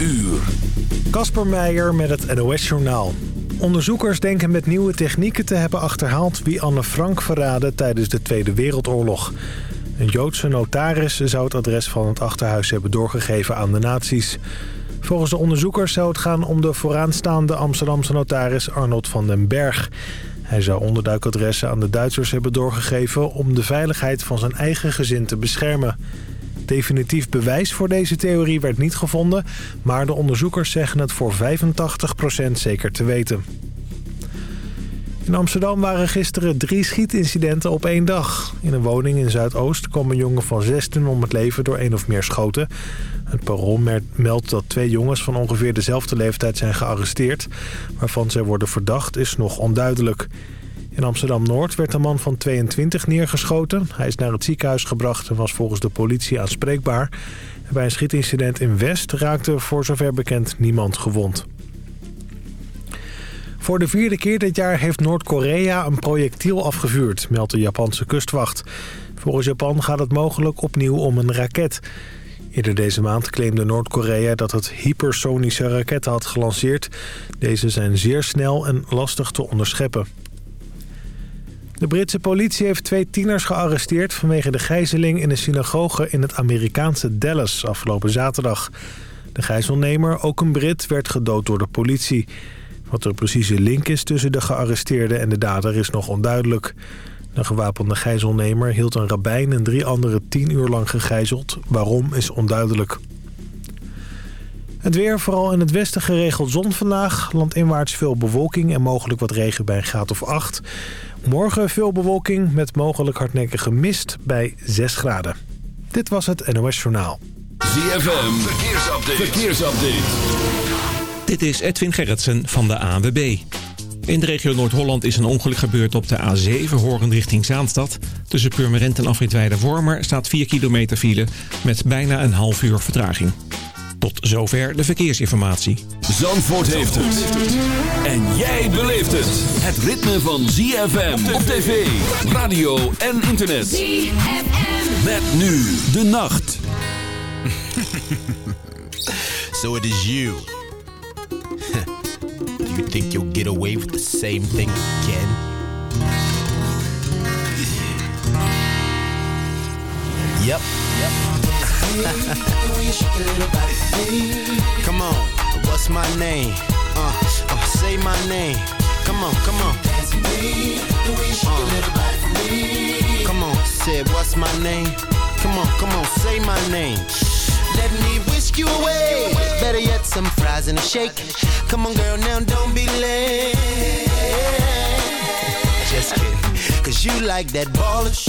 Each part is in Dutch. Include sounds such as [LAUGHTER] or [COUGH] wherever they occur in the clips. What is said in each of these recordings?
uur. Kasper Meijer met het NOS-journaal. Onderzoekers denken met nieuwe technieken te hebben achterhaald... wie Anne Frank verraadde tijdens de Tweede Wereldoorlog. Een Joodse notaris zou het adres van het achterhuis hebben doorgegeven aan de nazi's. Volgens de onderzoekers zou het gaan om de vooraanstaande Amsterdamse notaris Arnold van den Berg. Hij zou onderduikadressen aan de Duitsers hebben doorgegeven... om de veiligheid van zijn eigen gezin te beschermen. Definitief bewijs voor deze theorie werd niet gevonden... maar de onderzoekers zeggen het voor 85% zeker te weten. In Amsterdam waren gisteren drie schietincidenten op één dag. In een woning in Zuidoost kwam een jongen van 16 om het leven door één of meer schoten. Het parool meldt dat twee jongens van ongeveer dezelfde leeftijd zijn gearresteerd. Waarvan zij worden verdacht is nog onduidelijk. In Amsterdam-Noord werd een man van 22 neergeschoten. Hij is naar het ziekenhuis gebracht en was volgens de politie aanspreekbaar. bij een schietincident in West raakte voor zover bekend niemand gewond. Voor de vierde keer dit jaar heeft Noord-Korea een projectiel afgevuurd, meldt de Japanse kustwacht. Volgens Japan gaat het mogelijk opnieuw om een raket. Eerder deze maand claimde Noord-Korea dat het hypersonische raketten had gelanceerd. Deze zijn zeer snel en lastig te onderscheppen. De Britse politie heeft twee tieners gearresteerd... vanwege de gijzeling in een synagoge in het Amerikaanse Dallas afgelopen zaterdag. De gijzelnemer, ook een Brit, werd gedood door de politie. Wat de precieze link is tussen de gearresteerde en de dader is nog onduidelijk. De gewapende gijzelnemer hield een rabbijn en drie anderen tien uur lang gegijzeld. Waarom is onduidelijk. Het weer, vooral in het westen geregeld zon vandaag. Landinwaarts veel bewolking en mogelijk wat regen bij een graad of 8. Morgen veel bewolking met mogelijk hardnekkige mist bij 6 graden. Dit was het NOS Journaal. ZFM, verkeersupdate. verkeersupdate. Dit is Edwin Gerritsen van de ANWB. In de regio Noord-Holland is een ongeluk gebeurd op de A7 horend richting Zaanstad. Tussen Purmerend en Afritweide-Wormer staat 4 kilometer file met bijna een half uur vertraging. Tot zover de verkeersinformatie. Zandvoort heeft het. En jij beleeft het. Het ritme van ZFM op tv, radio en internet. ZFM. Met nu de nacht. [LAUGHS] so it is you. [LAUGHS] Do you think you'll get away with the same thing again? Yep. Yep. Come on, what's my name? Uh, uh, say my name. Come on, come on. Uh, come on, say what's my name? Come on, come on, say my name. Let me whisk you away. Better yet, some fries and a shake. Come on, girl, now don't be late. Just kidding. Cause you like that ballish,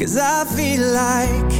Cause I feel like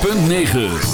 106.9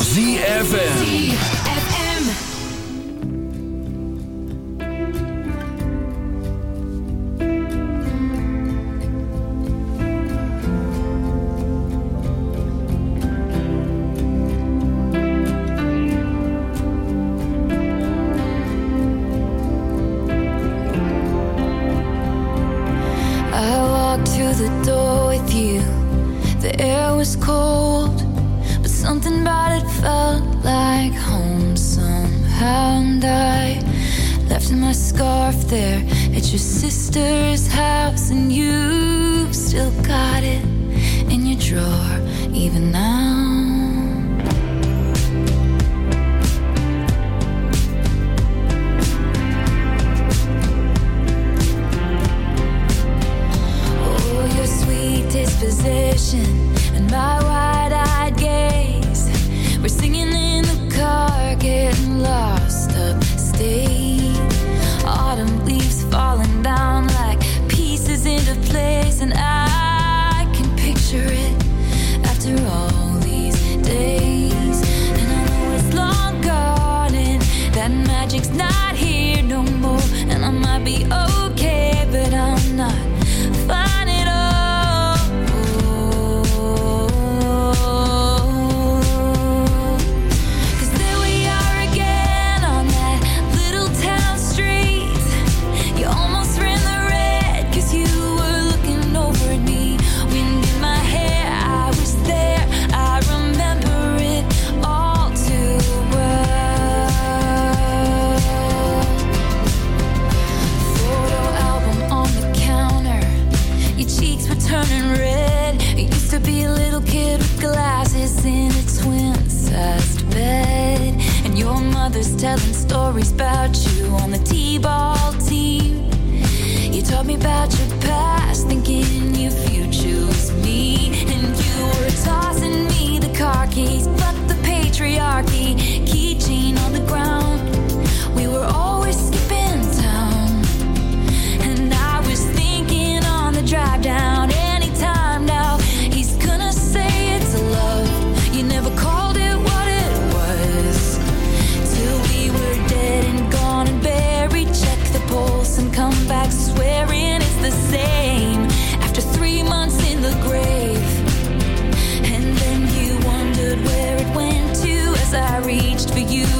for you.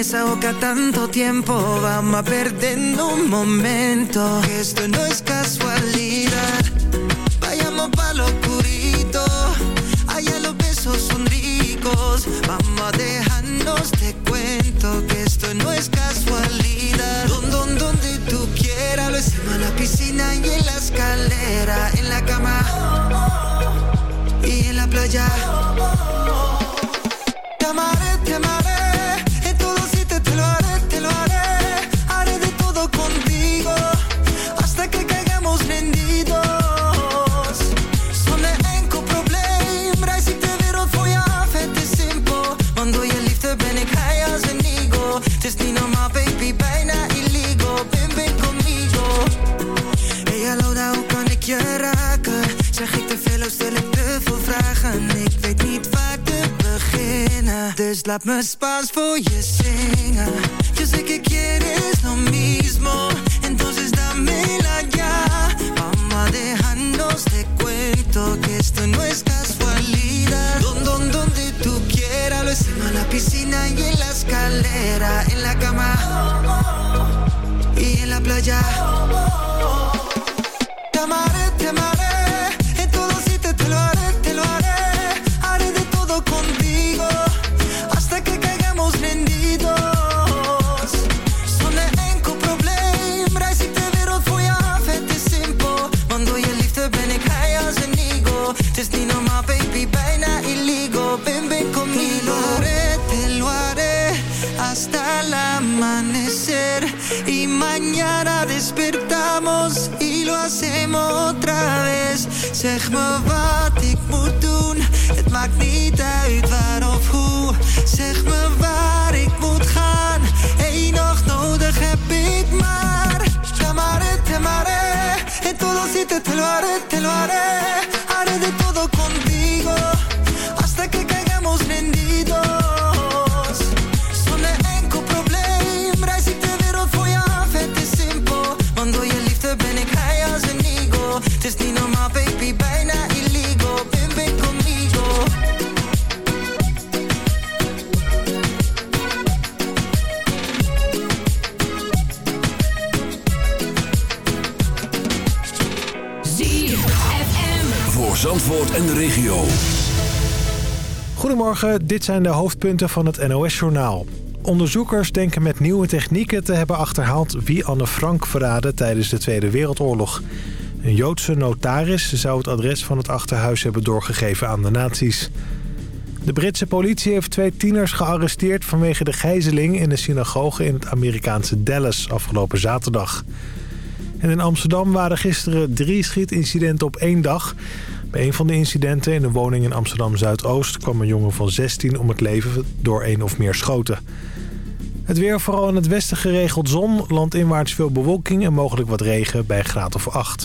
esa boca tanto tiempo Vamos a perder un momento. Que esto no es casualidad. Vayamos pa' lo oscurito. Allá los besos son ricos. Vamos a dejarnos te cuento Que esto no es casualidad. Don, don, donde tú quieras Lo hicimos en la piscina y en la escalera En la cama Y en la playa. laat me Spaans voor je zingen. Yo sé que quieres lo mismo, entonces dámela ya. Vamos dejarnos de cuento que esto no es casualidad. Don, don, donde tú quieras, lo hicimos en la piscina y en la escalera, en la cama y en la playa te lo haré Dit zijn de hoofdpunten van het NOS-journaal. Onderzoekers denken met nieuwe technieken te hebben achterhaald wie Anne Frank verraadde tijdens de Tweede Wereldoorlog. Een Joodse notaris zou het adres van het achterhuis hebben doorgegeven aan de nazi's. De Britse politie heeft twee tieners gearresteerd vanwege de gijzeling in de synagoge in het Amerikaanse Dallas afgelopen zaterdag. En in Amsterdam waren gisteren drie schietincidenten op één dag. Bij een van de incidenten in een woning in Amsterdam-Zuidoost kwam een jongen van 16 om het leven door één of meer schoten. Het weer vooral in het westen geregeld zon, landinwaarts veel bewolking en mogelijk wat regen bij graad of 8.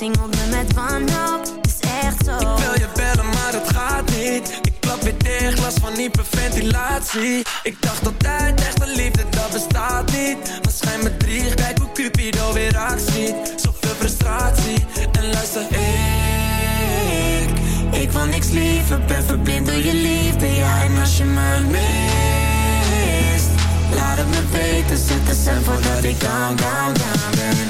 Je omsingelt me met wanhoop, het is echt zo Ik wil je bellen, maar het gaat niet. Ik klap weer dicht, last van hyperventilatie. Ik dacht altijd, echte liefde, dat bestaat niet. Maar schijn me drie, kijk hoe Cupido weer actie. Zoveel frustratie, en luister, ik... Ik wil niks liever, ben verblind door je liefde, ja. En als je me mist, laat het me weten. Zet de cent voordat ik down, down, down ben.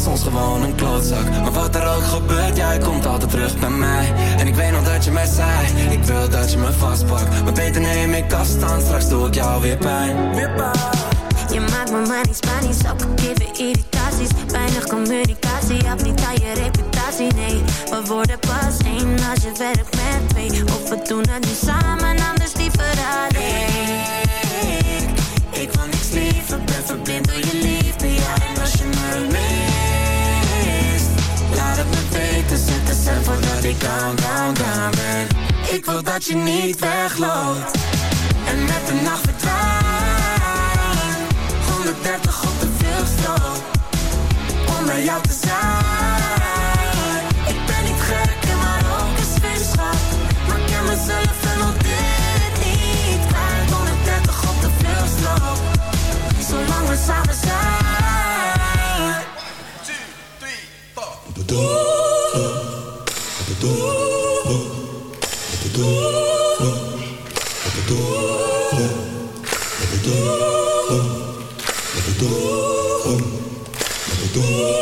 Ik ik soms gewoon een klootzak. Maar wat er ook gebeurt, jij komt altijd terug bij mij. En ik weet nog dat je mij zei, ik wil dat je me vastpakt. Maar beter neem ik afstand, straks doe ik jou weer pijn. Je maakt me money, spanisch, ook geven irritaties Weinig communicatie, af niet aan je reputatie, nee We worden pas één als je werkt met twee Of we doen het nu samen, anders liever alleen Ik wil niks liever, ben verblind door je liefde, ik down, down, down ben. Ik wil dat je niet wegloopt en met de nacht verdwijnt. 130 op de vluchtstrook, om bij jou te zijn. Ik ben niet gek en maar ook een vriendschap. Maar ik ken mezelf en wil dit niet kwijt. 130 op de vluchtstrook, zolang we samen zijn. Pretty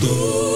Boom.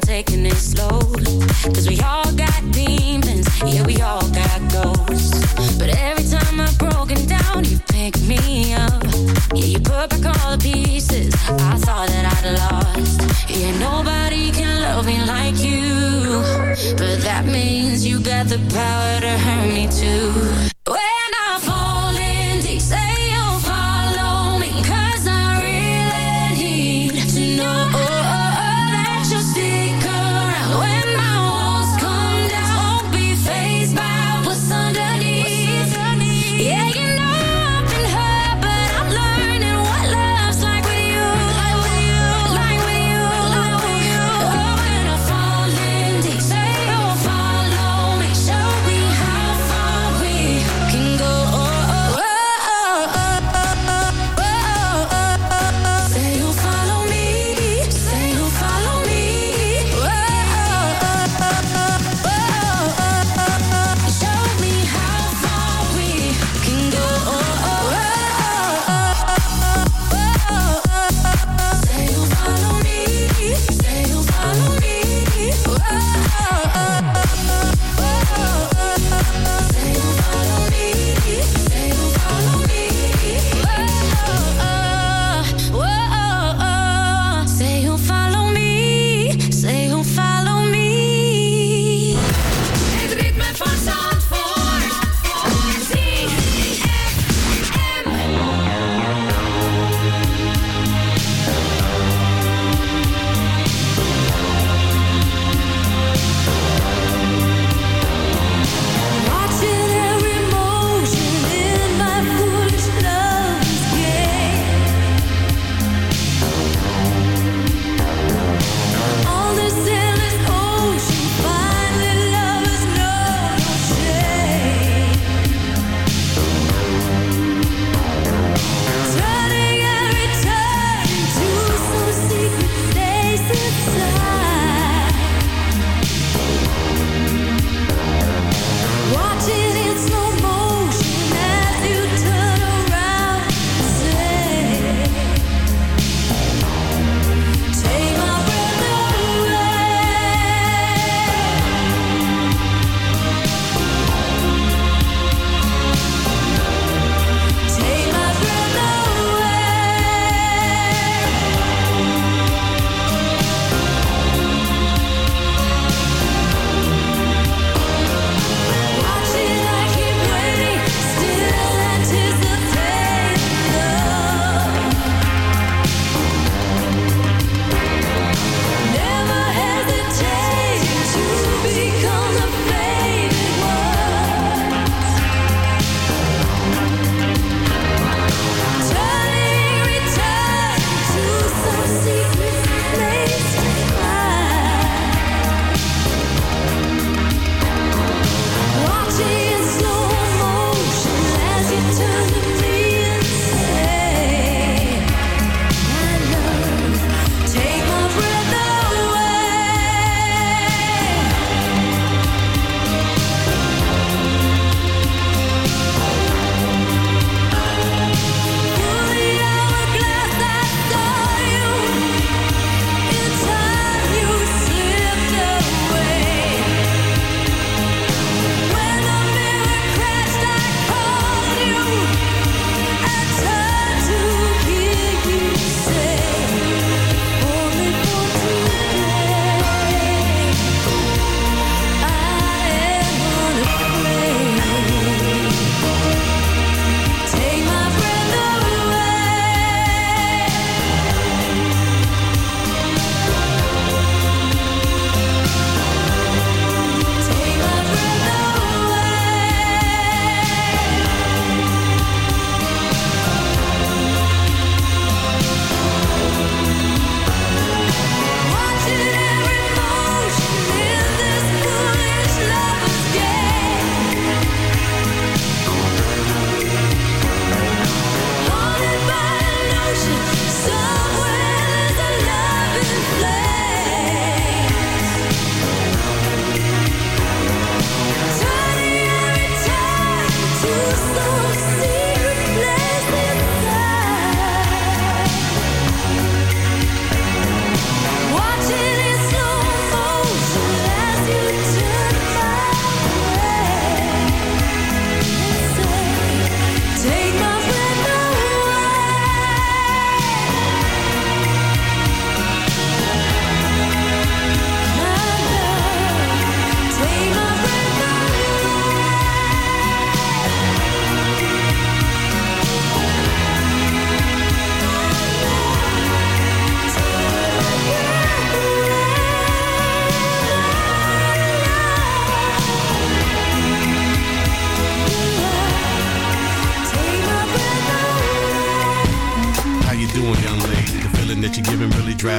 Taking it we all got demons, yeah, we all got ghosts. But every time I've broken down, you pick me up. Yeah, you put back all the pieces I thought that I'd lost. Yeah, nobody can love me like you. But that means you got the power to hurt me too.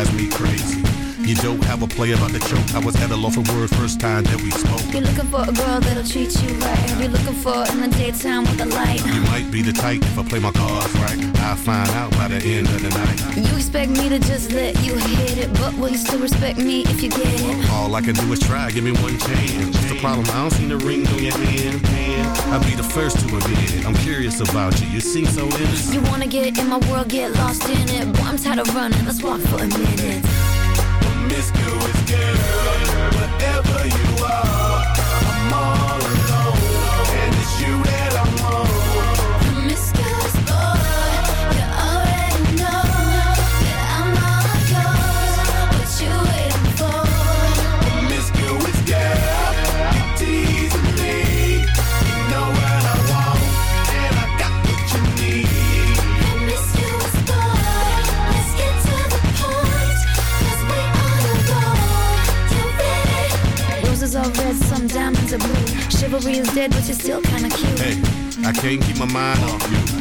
Drives me crazy. You don't have a play about the choke. I was at a loss for words first time that we spoke. You're looking for a girl that'll treat you right. You're looking for in the daytime with the light. You might be the type if I play my cards right. I'll find out by the end of the night. You expect me to just let you hit it, but will you still respect me if you get it? All I can do is try, give me one chance. What's the problem? I don't see the ring on your hand. I'll be the first to admit it. I'm curious about you. You seem so innocent. You wanna get in my world, get lost in it. Boy, I'm tired of running. Let's walk for a minute. Miss Promiscuous girl, Chivalry is dead, but you're still kinda cute. Hey, I can't keep my mind off you.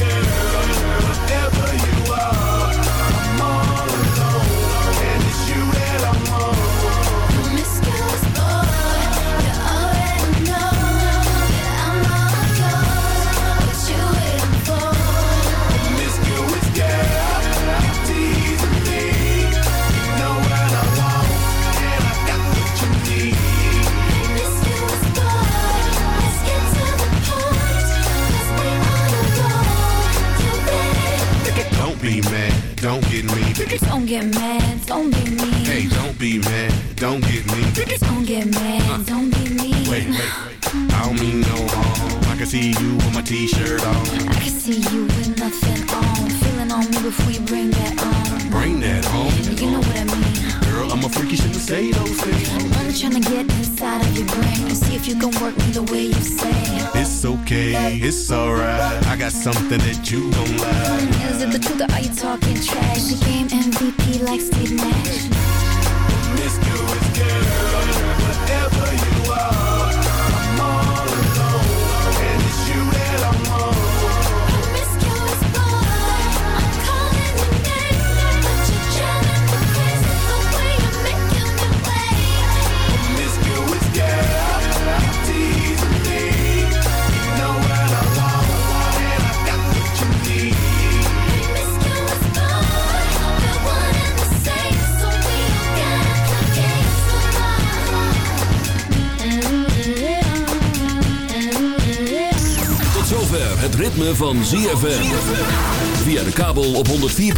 girl. Every